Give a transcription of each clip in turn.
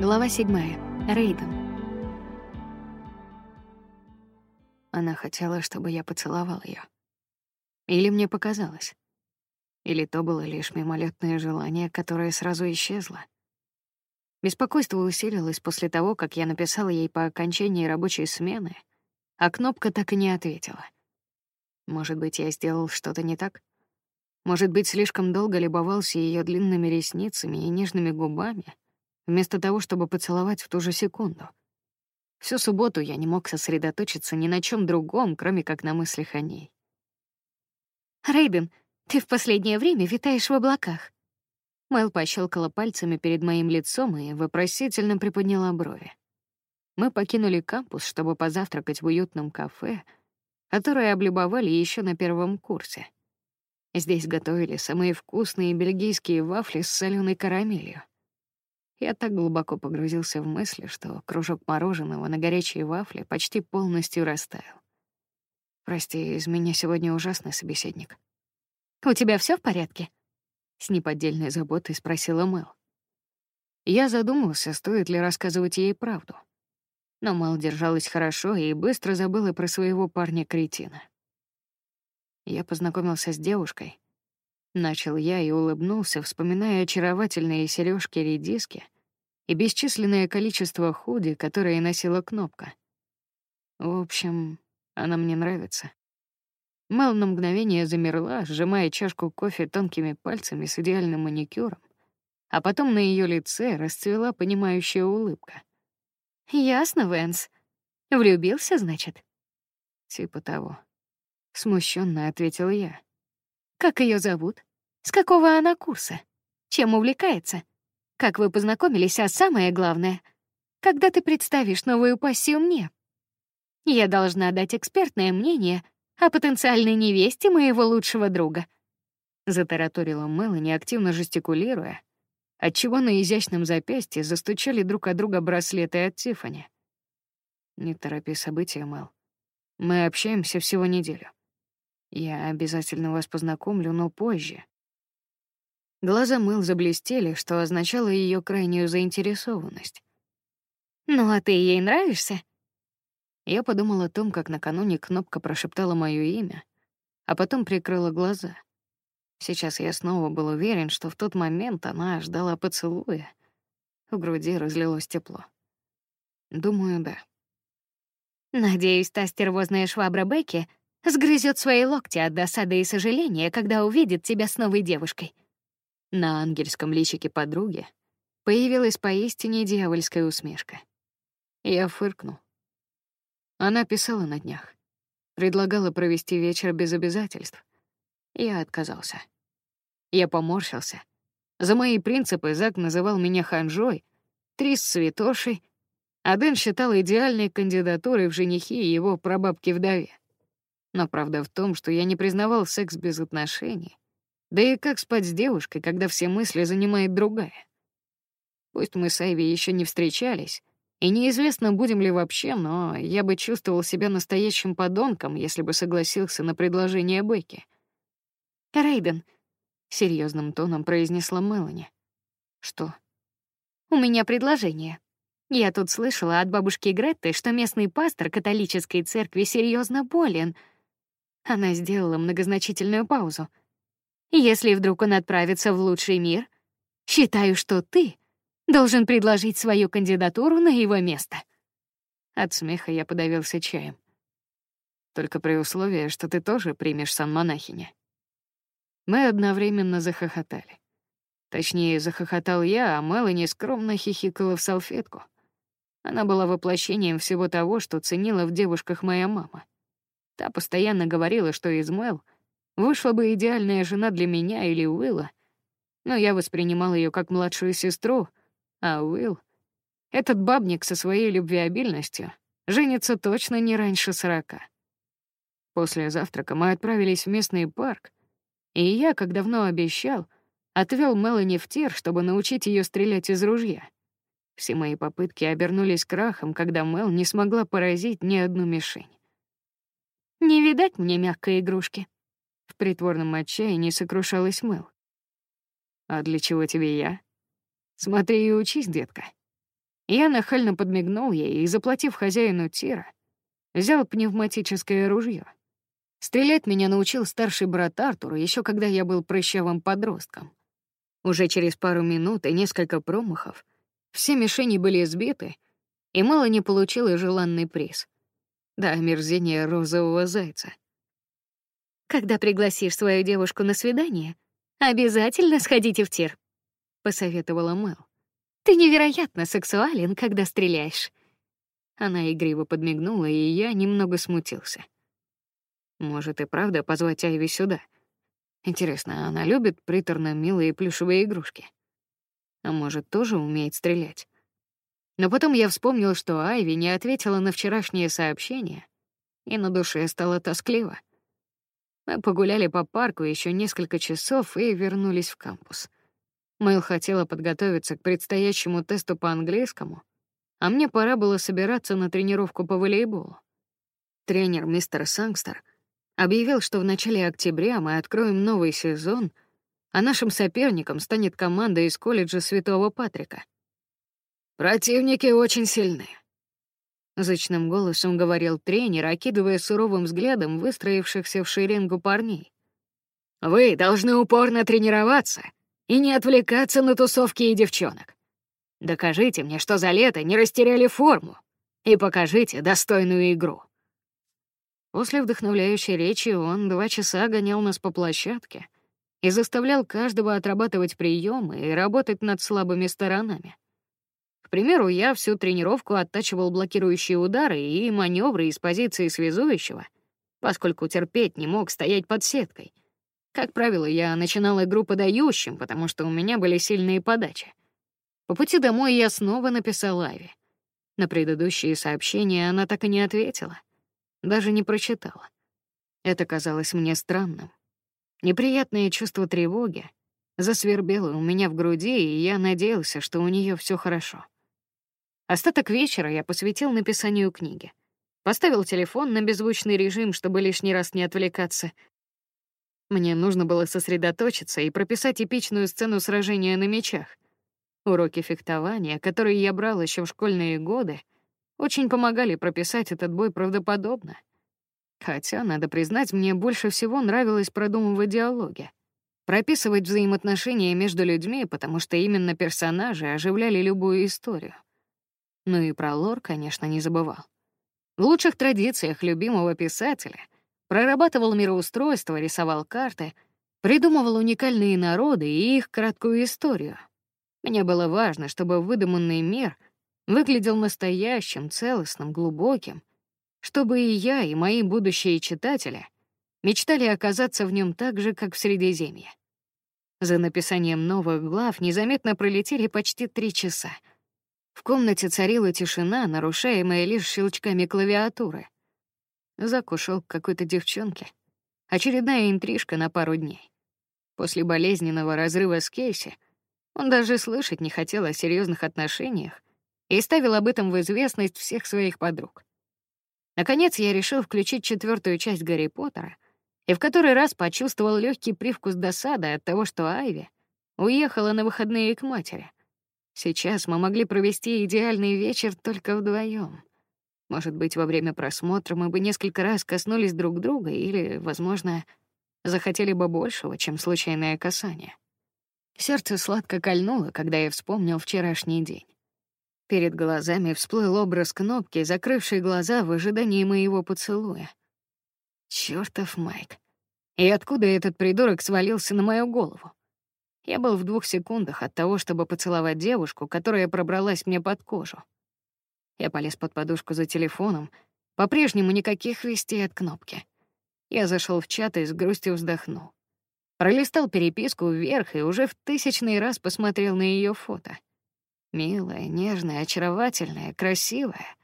Глава седьмая. Рейден. Она хотела, чтобы я поцеловал ее. Или мне показалось. Или то было лишь мимолетное желание, которое сразу исчезло. Беспокойство усилилось после того, как я написала ей по окончании рабочей смены, а кнопка так и не ответила. Может быть, я сделал что-то не так? Может быть, слишком долго любовался ее длинными ресницами и нежными губами — вместо того, чтобы поцеловать в ту же секунду. Всю субботу я не мог сосредоточиться ни на чем другом, кроме как на мыслях о ней. Рейден, ты в последнее время витаешь в облаках. Мэл пощелкала пальцами перед моим лицом и вопросительно приподняла брови. Мы покинули кампус, чтобы позавтракать в уютном кафе, которое облюбовали еще на первом курсе. Здесь готовили самые вкусные бельгийские вафли с соленой карамелью. Я так глубоко погрузился в мысли, что кружок мороженого на горячие вафли почти полностью растаял. Прости, из меня сегодня ужасный собеседник. У тебя все в порядке? С неподдельной заботой спросила Мэл. Я задумался, стоит ли рассказывать ей правду. Но Мэл держалась хорошо и быстро забыла про своего парня-кретина. Я познакомился с девушкой, Начал я и улыбнулся, вспоминая очаровательные сережки-редиски и бесчисленное количество худи, которые носила кнопка. В общем, она мне нравится. Мел на мгновение замерла, сжимая чашку кофе тонкими пальцами с идеальным маникюром, а потом на ее лице расцвела понимающая улыбка. Ясно, Венс. Влюбился, значит? Типа того. Смущенно ответил я. Как ее зовут? С какого она курса? Чем увлекается? Как вы познакомились, а самое главное, когда ты представишь новую пассию мне? Я должна дать экспертное мнение о потенциальной невесте моего лучшего друга. Затараторила Мелани, активно жестикулируя, отчего на изящном запястье застучали друг от друга браслеты от Тифани. Не торопи события, Мел. Мы общаемся всего неделю. Я обязательно вас познакомлю, но позже. Глаза Мэл заблестели, что означало ее крайнюю заинтересованность. Ну а ты ей нравишься? Я подумала о том, как накануне кнопка прошептала мое имя, а потом прикрыла глаза. Сейчас я снова был уверен, что в тот момент она ждала поцелуя. В груди разлилось тепло. Думаю, да. Надеюсь, та стервозная швабра Бекки сгрызет свои локти от досады и сожаления, когда увидит тебя с новой девушкой. На ангельском личике подруги появилась поистине дьявольская усмешка. Я фыркнул. Она писала на днях, предлагала провести вечер без обязательств. Я отказался. Я поморщился. За мои принципы Зак называл меня ханжой, Трис святошей, а Дэн считал идеальной кандидатурой в женихи его прабабки-вдове. Но правда в том, что я не признавал секс без отношений. Да и как спать с девушкой, когда все мысли занимает другая? Пусть мы с Айви еще не встречались, и неизвестно, будем ли вообще, но я бы чувствовал себя настоящим подонком, если бы согласился на предложение Бекки. Рейден, серьезным тоном произнесла Мелани. Что? У меня предложение. Я тут слышала от бабушки Гретты, что местный пастор католической церкви серьезно болен — она сделала многозначительную паузу. Если вдруг он отправится в лучший мир, считаю, что ты должен предложить свою кандидатуру на его место. От смеха я подавился чаем. Только при условии, что ты тоже примешь сан монахиня. Мы одновременно захохотали. Точнее, захохотал я, а Мелани скромно хихикала в салфетку. Она была воплощением всего того, что ценила в девушках моя мама. Та постоянно говорила, что из Мэл вышла бы идеальная жена для меня или Уилла, но я воспринимал ее как младшую сестру, а Уилл, этот бабник со своей любвеобильностью, женится точно не раньше сорока. После завтрака мы отправились в местный парк, и я, как давно обещал, отвел Мелани в тир, чтобы научить ее стрелять из ружья. Все мои попытки обернулись крахом, когда Мел не смогла поразить ни одну мишень. Не видать мне мягкой игрушки. В притворном отчаянии сокрушалась Мэл. А для чего тебе я? Смотри и учись, детка. Я нахально подмигнул ей и, заплатив хозяину тира, взял пневматическое ружье. Стрелять меня научил старший брат Артур еще когда я был прыщавым подростком. Уже через пару минут и несколько промахов все мишени были сбиты, и мало не получил и желанный приз. Да, омерзение розового зайца. Когда пригласишь свою девушку на свидание, обязательно сходите в тир, посоветовала Мэл. Ты невероятно сексуален, когда стреляешь. Она игриво подмигнула, и я немного смутился. Может и правда позвать Айви сюда. Интересно, она любит приторно милые плюшевые игрушки? А может, тоже умеет стрелять? Но потом я вспомнил, что Айви не ответила на вчерашнее сообщение, и на душе стало тоскливо. Мы погуляли по парку еще несколько часов и вернулись в кампус. Мэл хотела подготовиться к предстоящему тесту по английскому, а мне пора было собираться на тренировку по волейболу. Тренер мистер Сангстер объявил, что в начале октября мы откроем новый сезон, а нашим соперником станет команда из колледжа Святого Патрика. Противники очень сильны. Зычным голосом говорил тренер, окидывая суровым взглядом выстроившихся в шеренгу парней. Вы должны упорно тренироваться и не отвлекаться на тусовки и девчонок. Докажите мне, что за лето не растеряли форму, и покажите достойную игру. После вдохновляющей речи он два часа гонял нас по площадке и заставлял каждого отрабатывать приемы и работать над слабыми сторонами. К примеру, я всю тренировку оттачивал блокирующие удары и маневры из позиции связующего, поскольку терпеть не мог стоять под сеткой. Как правило, я начинал игру подающим, потому что у меня были сильные подачи. По пути домой я снова написал Ави. На предыдущие сообщения она так и не ответила, даже не прочитала. Это казалось мне странным. Неприятное чувство тревоги засвербело у меня в груди, и я надеялся, что у нее все хорошо. Остаток вечера я посвятил написанию книги. Поставил телефон на беззвучный режим, чтобы лишний раз не отвлекаться. Мне нужно было сосредоточиться и прописать эпичную сцену сражения на мечах. Уроки фехтования, которые я брал еще в школьные годы, очень помогали прописать этот бой правдоподобно. Хотя, надо признать, мне больше всего нравилось продумывать диалоги, прописывать взаимоотношения между людьми, потому что именно персонажи оживляли любую историю. Ну и про лор, конечно, не забывал. В лучших традициях любимого писателя прорабатывал мироустройство, рисовал карты, придумывал уникальные народы и их краткую историю. Мне было важно, чтобы выдуманный мир выглядел настоящим, целостным, глубоким, чтобы и я, и мои будущие читатели мечтали оказаться в нем так же, как в Средиземье. За написанием новых глав незаметно пролетели почти три часа — в комнате царила тишина, нарушаемая лишь щелчками клавиатуры. Закушал к какой-то девчонке. Очередная интрижка на пару дней. После болезненного разрыва с Кейси он даже слышать не хотел о серьезных отношениях и ставил об этом в известность всех своих подруг. Наконец я решил включить четвертую часть Гарри Поттера и в который раз почувствовал легкий привкус досады от того, что Айви уехала на выходные к матери. Сейчас мы могли провести идеальный вечер только вдвоем. Может быть, во время просмотра мы бы несколько раз коснулись друг друга или, возможно, захотели бы большего, чем случайное касание. Сердце сладко кольнуло, когда я вспомнил вчерашний день. Перед глазами всплыл образ кнопки, закрывшей глаза в ожидании моего поцелуя. Чёртов Майк. И откуда этот придурок свалился на мою голову? Я был в двух секундах от того, чтобы поцеловать девушку, которая пробралась мне под кожу. Я полез под подушку за телефоном, по-прежнему никаких вестей от кнопки. Я зашел в чат и с грустью вздохнул. Пролистал переписку вверх и уже в тысячный раз посмотрел на ее фото. Милая, нежная, очаровательная, красивая.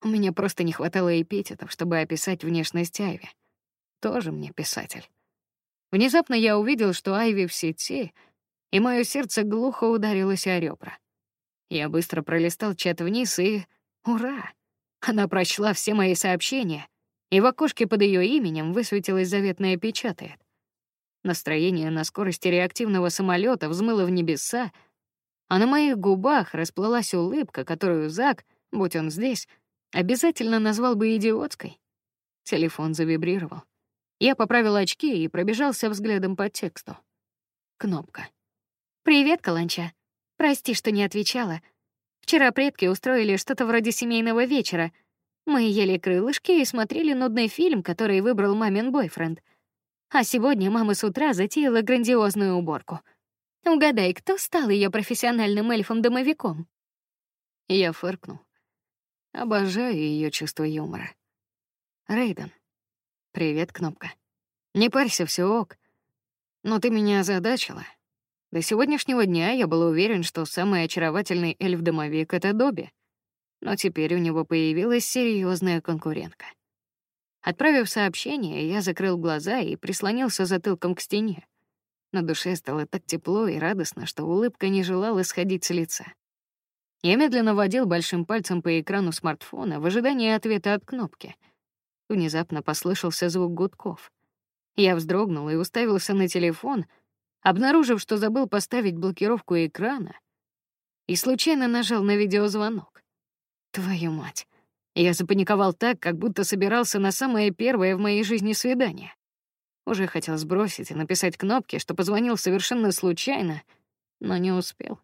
У меня просто не хватало эпитетов, чтобы описать внешность Айви. Тоже мне писатель. Внезапно я увидел, что Айви в сети — и мое сердце глухо ударилось о ребра. Я быстро пролистал чат вниз и... Ура! Она прочла все мои сообщения, и в окошке под ее именем высветилась заветная печатает. Настроение на скорости реактивного самолета взмыло в небеса, а на моих губах расплылась улыбка, которую Зак, будь он здесь, обязательно назвал бы идиотской. Телефон завибрировал. Я поправил очки и пробежался взглядом по тексту. Кнопка. Привет, Каланча. Прости, что не отвечала. Вчера предки устроили что-то вроде семейного вечера. Мы ели крылышки и смотрели нудный фильм, который выбрал мамин бойфренд. А сегодня мама с утра затеяла грандиозную уборку. Угадай, кто стал ее профессиональным эльфом-домовиком? Я фыркнул. Обожаю ее чувство юмора. Рейден. Привет, кнопка. Не парься, все ок. Но ты меня озадачила. До сегодняшнего дня я был уверен, что самый очаровательный эльф-домовик — это Добби. Но теперь у него появилась серьезная конкурентка. Отправив сообщение, я закрыл глаза и прислонился затылком к стене. На душе стало так тепло и радостно, что улыбка не желала сходить с лица. Я медленно водил большим пальцем по экрану смартфона в ожидании ответа от кнопки. Внезапно послышался звук гудков. Я вздрогнул и уставился на телефон — обнаружив, что забыл поставить блокировку экрана, и случайно нажал на видеозвонок. Твою мать. Я запаниковал так, как будто собирался на самое первое в моей жизни свидание. Уже хотел сбросить и написать кнопки, что позвонил совершенно случайно, но не успел.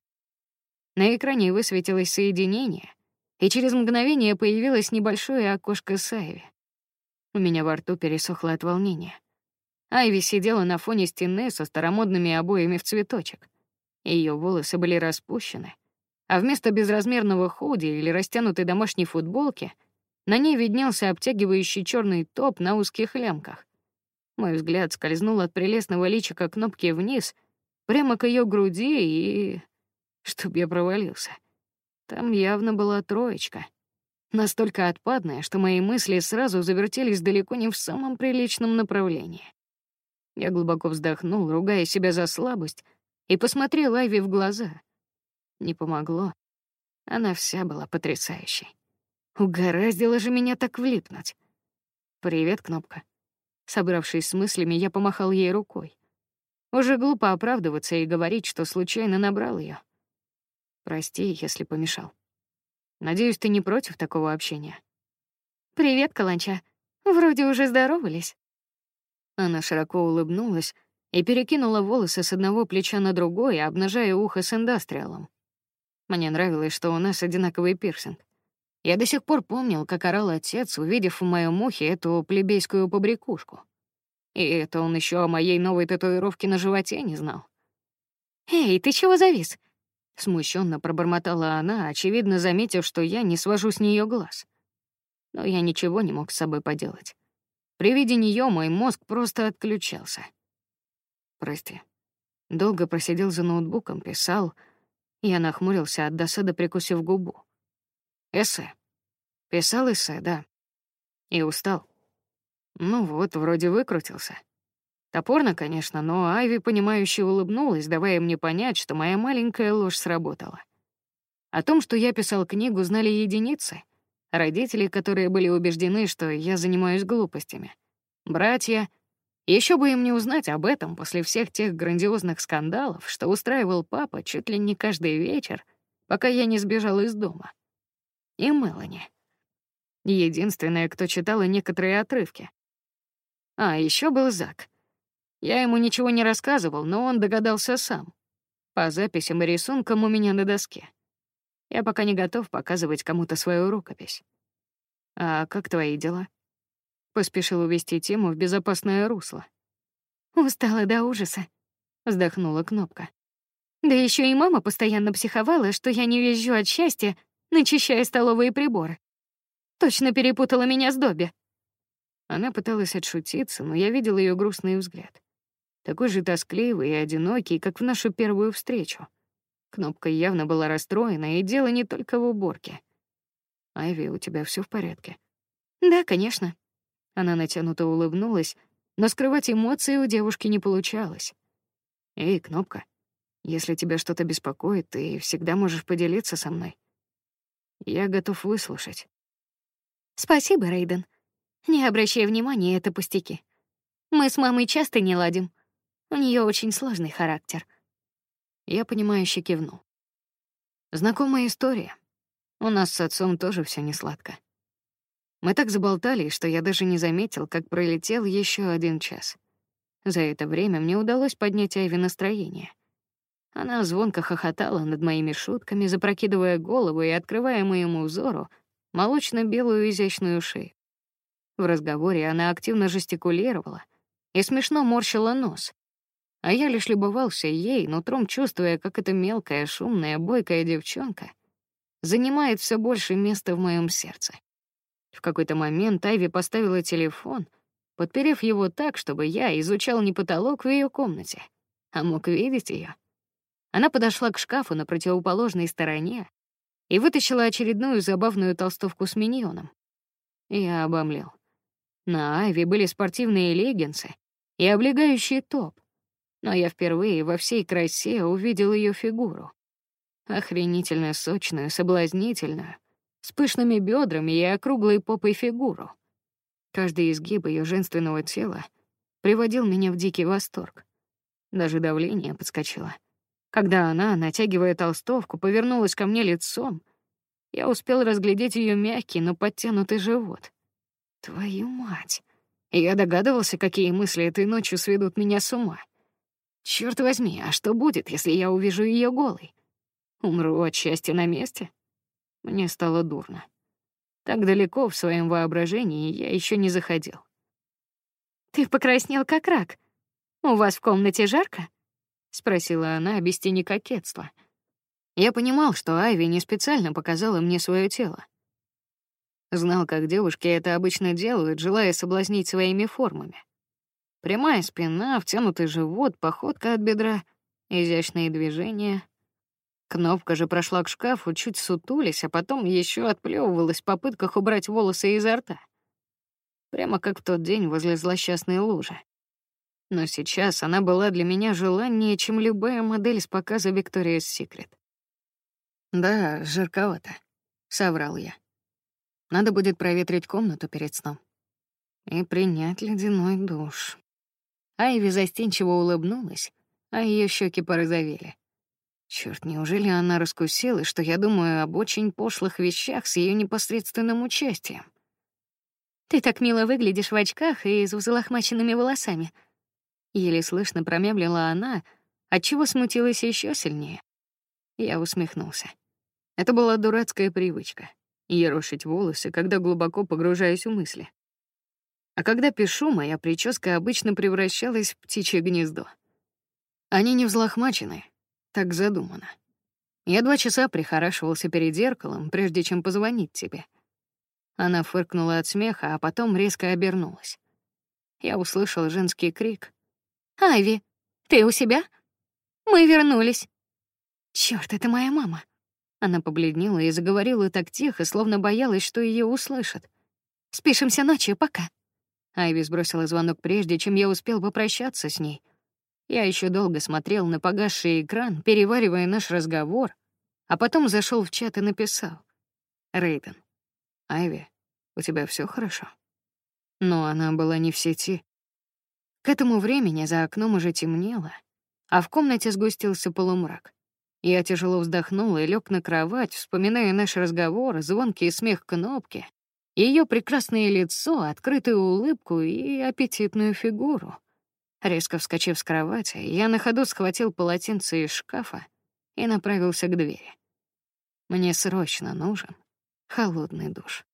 На экране высветилось соединение, и через мгновение появилось небольшое окошко Сайви. У меня во рту пересохло от волнения. Айви сидела на фоне стены со старомодными обоями в цветочек. Ее волосы были распущены, а вместо безразмерного худи или растянутой домашней футболки на ней виднелся обтягивающий черный топ на узких лямках. Мой взгляд скользнул от прелестного личика кнопки вниз, прямо к ее груди и... Чтоб я провалился. Там явно была троечка. Настолько отпадная, что мои мысли сразу завертелись далеко не в самом приличном направлении. Я глубоко вздохнул, ругая себя за слабость, и посмотрел Айви в глаза. Не помогло. Она вся была потрясающей. Угораздило же меня так влипнуть. «Привет, Кнопка». Собравшись с мыслями, я помахал ей рукой. Уже глупо оправдываться и говорить, что случайно набрал ее. Прости, если помешал. Надеюсь, ты не против такого общения. Привет, Каланча. Вроде уже здоровались. Она широко улыбнулась и перекинула волосы с одного плеча на другое, обнажая ухо с индастриалом. Мне нравилось, что у нас одинаковый пирсинг. Я до сих пор помнил, как орал отец, увидев в моем ухе эту плебейскую побрякушку. И это он еще о моей новой татуировке на животе не знал. «Эй, ты чего завис?» Смущенно пробормотала она, очевидно заметив, что я не свожу с нее глаз. Но я ничего не мог с собой поделать. При виде нее мой мозг просто отключался. Прости. Долго просидел за ноутбуком, писал. Я нахмурился от досады, прикусив губу. Эссе. Писал эссе, да. И устал. Ну вот, вроде выкрутился. Топорно, конечно, но Айви, понимающе улыбнулась, давая мне понять, что моя маленькая ложь сработала. О том, что я писал книгу, знали единицы — родители, которые были убеждены, что я занимаюсь глупостями, братья. Еще бы им не узнать об этом после всех тех грандиозных скандалов, что устраивал папа чуть ли не каждый вечер, пока я не сбежал из дома. И Мелани. Единственная, кто читала некоторые отрывки. А, еще был Зак. Я ему ничего не рассказывал, но он догадался сам. По записям и рисункам у меня на доске. Я пока не готов показывать кому-то свою рукопись. А как твои дела? Поспешил увести тему в безопасное русло. Устала до ужаса, вздохнула Кнопка. Да еще и мама постоянно психовала, что я не визжу от счастья, начищая столовые приборы. Точно перепутала меня с Добби. Она пыталась отшутиться, но я видел ее грустный взгляд. Такой же тоскливый и одинокий, как в нашу первую встречу. Кнопка явно была расстроена, и дело не только в уборке. Айви, у тебя все в порядке? Да, конечно. Она натянуто улыбнулась, но скрывать эмоции у девушки не получалось. Эй, Кнопка, если тебя что-то беспокоит, ты всегда можешь поделиться со мной. Я готов выслушать. Спасибо, Рейден. Не обращай внимания, это пустяки. Мы с мамой часто не ладим. У нее очень сложный характер. Я понимающе кивнул. Знакомая история. У нас с отцом тоже все не сладко. Мы так заболтали, что я даже не заметил, как пролетел еще один час. За это время мне удалось поднять Айви настроение. Она звонко хохотала над моими шутками, запрокидывая голову и открывая моему взору молочно-белую изящную шею. В разговоре она активно жестикулировала и смешно морщила нос, а я лишь любовался ей, нутром чувствуя, как эта мелкая, шумная, бойкая девчонка занимает все больше места в моем сердце. В какой-то момент Айви поставила телефон, подперев его так, чтобы я изучал не потолок в ее комнате, а мог видеть ее. Она подошла к шкафу на противоположной стороне и вытащила очередную забавную толстовку с миньоном. Я обомлел. На Айви были спортивные леггинсы и облегающий топ, но я впервые во всей красе увидел ее фигуру. Охренительно сочную, соблазнительную, с пышными бедрами и округлой попой фигуру. Каждый изгиб ее женственного тела приводил меня в дикий восторг. Даже давление подскочило. Когда она, натягивая толстовку, повернулась ко мне лицом, я успел разглядеть ее мягкий, но подтянутый живот. Твою мать! Я догадывался, какие мысли этой ночью сведут меня с ума. Черт возьми, а что будет, если я увижу ее голой? Умру от счастья на месте? Мне стало дурно. Так далеко в своем воображении я еще не заходил. Ты покраснел как рак. У вас в комнате жарко? спросила она без тени кокетства. Я понимал, что Айви не специально показала мне свое тело. Знал, как девушки это обычно делают, желая соблазнить своими формами. Прямая спина, втянутый живот, походка от бедра, изящные движения. Кнопка же прошла к шкафу, чуть сутулись, а потом еще отплевывалась в попытках убрать волосы изо рта. Прямо как в тот день возле злосчастной лужи. Но сейчас она была для меня желаннее, чем любая модель с показа Victoria's Secret. Да, жарковато, соврал я. Надо будет проветрить комнату перед сном и принять ледяной душ. Айви застенчиво улыбнулась, а ее щеки порозовели. Черт, неужели она раскусила, что я думаю об очень пошлых вещах с ее непосредственным участием? Ты так мило выглядишь в очках и с взлохмаченными волосами. Еле слышно промямлила она, отчего смутилась еще сильнее. Я усмехнулся. Это была дурацкая привычка — ерошить волосы, когда глубоко погружаюсь в мысли. А когда пишу, моя прическа обычно превращалась в птичье гнездо. Они не взлохмачены, так задумано. Я два часа прихорашивался перед зеркалом, прежде чем позвонить тебе. Она фыркнула от смеха, а потом резко обернулась. Я услышал женский крик. «Айви, ты у себя? Мы вернулись!» Черт, это моя мама!» Она побледнела и заговорила так тихо, словно боялась, что ее услышат. «Спишемся ночью, пока!» Айви сбросила звонок прежде, чем я успел попрощаться с ней. Я еще долго смотрел на погасший экран, переваривая наш разговор, а потом зашел в чат и написал: "Рейден, Айви, у тебя все хорошо?" Но она была не в сети. К этому времени за окном уже темнело, а в комнате сгустился полумрак. Я тяжело вздохнул и лег на кровать, вспоминая наш разговор, звонкий смех кнопки, ее прекрасное лицо, открытую улыбку и аппетитную фигуру. Резко вскочив с кровати, я на ходу схватил полотенце из шкафа и направился к двери. Мне срочно нужен холодный душ.